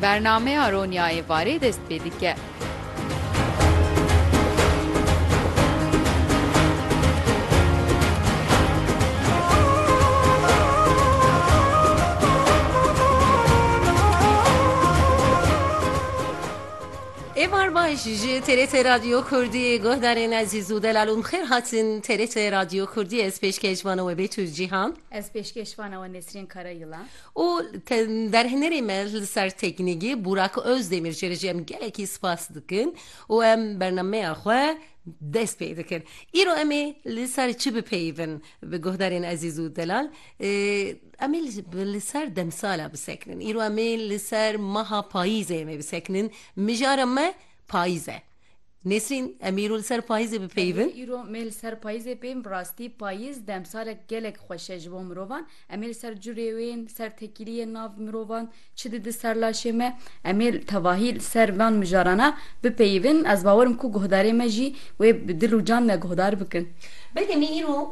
برنامه رونیای واره دست پیدا که Evarbaş ji TRT Radyo Kurdî guhdarên ezîz û delalûn hatin TRT Radyo Kurdî ez pêşkêşvana we Betûz Cihan. Ez pêşkêşvana we Nesrin Karayılan. Û derhinerê me li Burak Özdemir ji rejim gelekî spas dikin û em bernameya xwe دست پیدا کرد. ای رو امی لسر چی بپیون به گهدارین عزیز و دلال. امی لسر دمسالا بسکنن. ای رو امی لسر مها پاییزه امی بسکنن. مجارم پاییزه. Îro li ser payîzê bipeyvin ایرو میل سر پاییز پیم راستی پاییز دم سال گلک خوشه جبو مروان امیل سر جوریوین سر تکیلی ناو مروان چی دی سر لاشمه امیل تواهیل سر وان مجارانه بپیوین از باورم کو گهداری مجی و دل و جان گهدار بکن mi îro